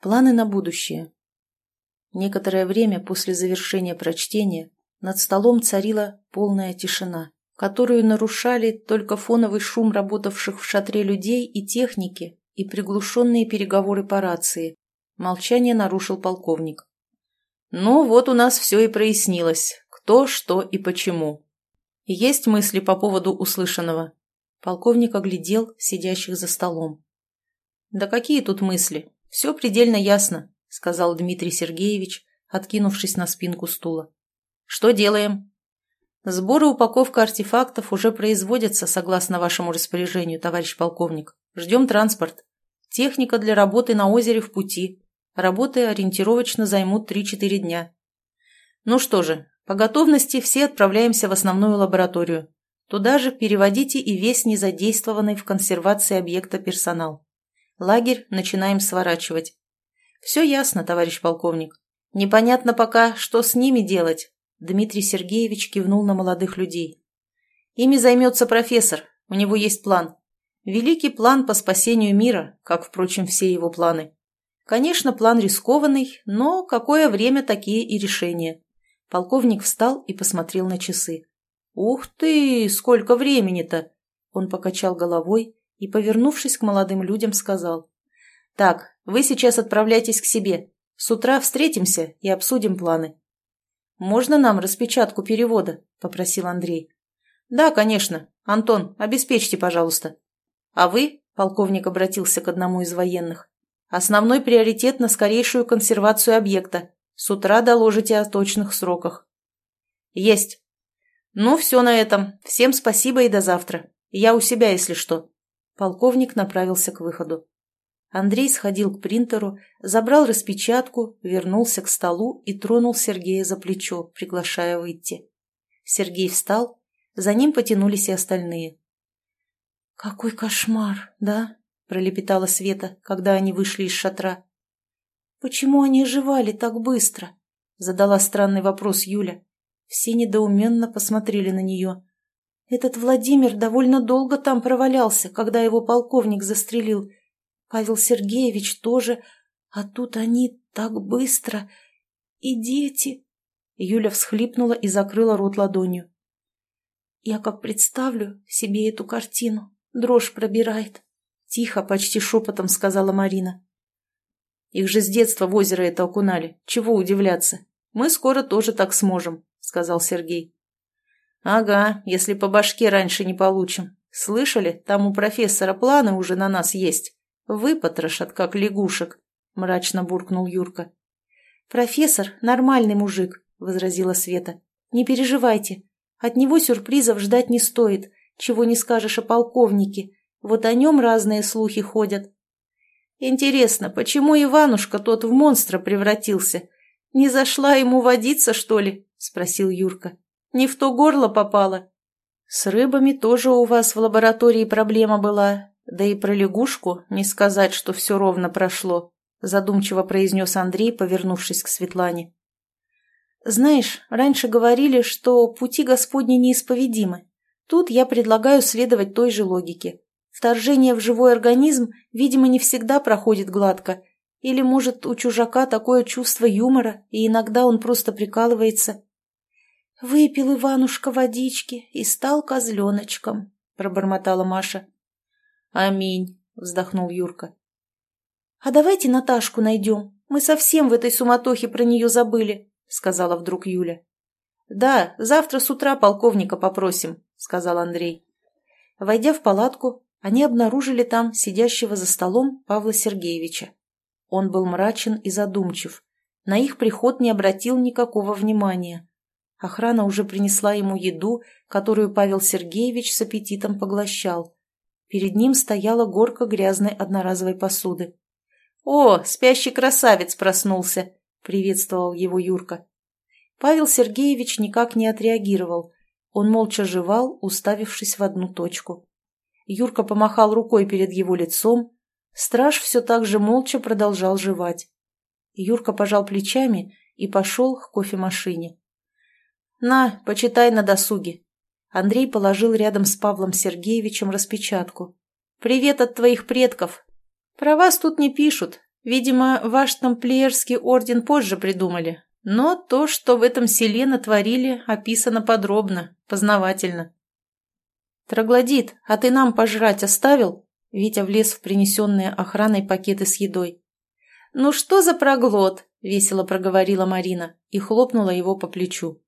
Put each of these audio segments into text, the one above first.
Планы на будущее. Некоторое время после завершения прочтения над столом царила полная тишина, которую нарушали только фоновый шум работавших в шатре людей и техники и приглушенные переговоры по рации. Молчание нарушил полковник. «Ну, вот у нас все и прояснилось. Кто, что и почему. Есть мысли по поводу услышанного?» Полковник оглядел сидящих за столом. «Да какие тут мысли? Все предельно ясно», — сказал Дмитрий Сергеевич, откинувшись на спинку стула. «Что делаем?» «Сбор и упаковка артефактов уже производятся согласно вашему распоряжению, товарищ полковник. Ждем транспорт. Техника для работы на озере в пути. Работы ориентировочно займут 3-4 дня. Ну что же, по готовности все отправляемся в основную лабораторию. Туда же переводите и весь незадействованный в консервации объекта персонал. Лагерь начинаем сворачивать. Все ясно, товарищ полковник. Непонятно пока, что с ними делать. Дмитрий Сергеевич кивнул на молодых людей. Ими займется профессор, у него есть план. Великий план по спасению мира, как, впрочем, все его планы. Конечно, план рискованный, но какое время такие и решения. Полковник встал и посмотрел на часы. «Ух ты, сколько времени-то!» Он покачал головой и, повернувшись к молодым людям, сказал. «Так, вы сейчас отправляйтесь к себе. С утра встретимся и обсудим планы». «Можно нам распечатку перевода?» – попросил Андрей. «Да, конечно. Антон, обеспечьте, пожалуйста». «А вы?» – полковник обратился к одному из военных. «Основной приоритет на скорейшую консервацию объекта. С утра доложите о точных сроках». «Есть!» «Ну, все на этом. Всем спасибо и до завтра. Я у себя, если что». Полковник направился к выходу. Андрей сходил к принтеру, забрал распечатку, вернулся к столу и тронул Сергея за плечо, приглашая выйти. Сергей встал, за ним потянулись и остальные. «Какой кошмар, да?» – пролепетала Света, когда они вышли из шатра. «Почему они оживали так быстро?» – задала странный вопрос Юля. Все недоуменно посмотрели на нее. Этот Владимир довольно долго там провалялся, когда его полковник застрелил. Павел Сергеевич тоже. А тут они так быстро. И дети. Юля всхлипнула и закрыла рот ладонью. Я как представлю себе эту картину, дрожь пробирает. Тихо, почти шепотом сказала Марина. Их же с детства в озеро это окунали. Чего удивляться? Мы скоро тоже так сможем сказал Сергей. «Ага, если по башке раньше не получим. Слышали, там у профессора планы уже на нас есть. Выпотрошат, как лягушек», — мрачно буркнул Юрка. «Профессор — нормальный мужик», — возразила Света. «Не переживайте. От него сюрпризов ждать не стоит, чего не скажешь о полковнике. Вот о нем разные слухи ходят». «Интересно, почему Иванушка тот в монстра превратился? Не зашла ему водиться, что ли?» — спросил Юрка. «Не в то горло попало?» «С рыбами тоже у вас в лаборатории проблема была. Да и про лягушку не сказать, что все ровно прошло», — задумчиво произнес Андрей, повернувшись к Светлане. «Знаешь, раньше говорили, что пути Господни неисповедимы. Тут я предлагаю следовать той же логике. Вторжение в живой организм, видимо, не всегда проходит гладко. Или, может, у чужака такое чувство юмора, и иногда он просто прикалывается. «Выпил Иванушка водички и стал козленочком», — пробормотала Маша. «Аминь», — вздохнул Юрка. «А давайте Наташку найдем. Мы совсем в этой суматохе про нее забыли», — сказала вдруг Юля. «Да, завтра с утра полковника попросим», — сказал Андрей. Войдя в палатку, они обнаружили там сидящего за столом Павла Сергеевича. Он был мрачен и задумчив. На их приход не обратил никакого внимания. Охрана уже принесла ему еду, которую Павел Сергеевич с аппетитом поглощал. Перед ним стояла горка грязной одноразовой посуды. «О, спящий красавец проснулся!» — приветствовал его Юрка. Павел Сергеевич никак не отреагировал. Он молча жевал, уставившись в одну точку. Юрка помахал рукой перед его лицом. Страж все так же молча продолжал жевать. Юрка пожал плечами и пошел к кофемашине. «На, почитай на досуге». Андрей положил рядом с Павлом Сергеевичем распечатку. «Привет от твоих предков. Про вас тут не пишут. Видимо, ваш тамплиерский орден позже придумали, но то, что в этом селе натворили, описано подробно, познавательно. «Троглодит, а ты нам пожрать оставил?» Витя влез в принесенные охраной пакеты с едой. «Ну что за проглот?» — весело проговорила Марина и хлопнула его по плечу.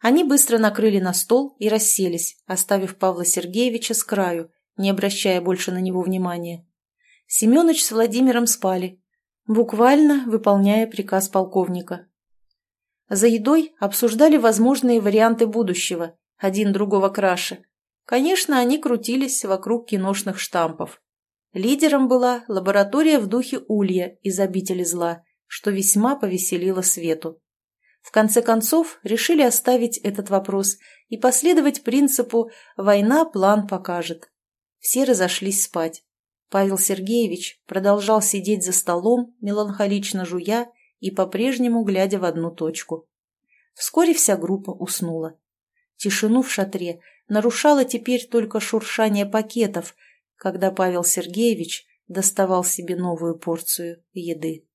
Они быстро накрыли на стол и расселись, оставив Павла Сергеевича с краю, не обращая больше на него внимания. Семенович с Владимиром спали, буквально выполняя приказ полковника. За едой обсуждали возможные варианты будущего, один другого краше. Конечно, они крутились вокруг киношных штампов. Лидером была лаборатория в духе Улья из обители зла, что весьма повеселило Свету. В конце концов, решили оставить этот вопрос и последовать принципу «война план покажет». Все разошлись спать. Павел Сергеевич продолжал сидеть за столом, меланхолично жуя и по-прежнему глядя в одну точку. Вскоре вся группа уснула. Тишину в шатре нарушало теперь только шуршание пакетов, когда Павел Сергеевич доставал себе новую порцию еды.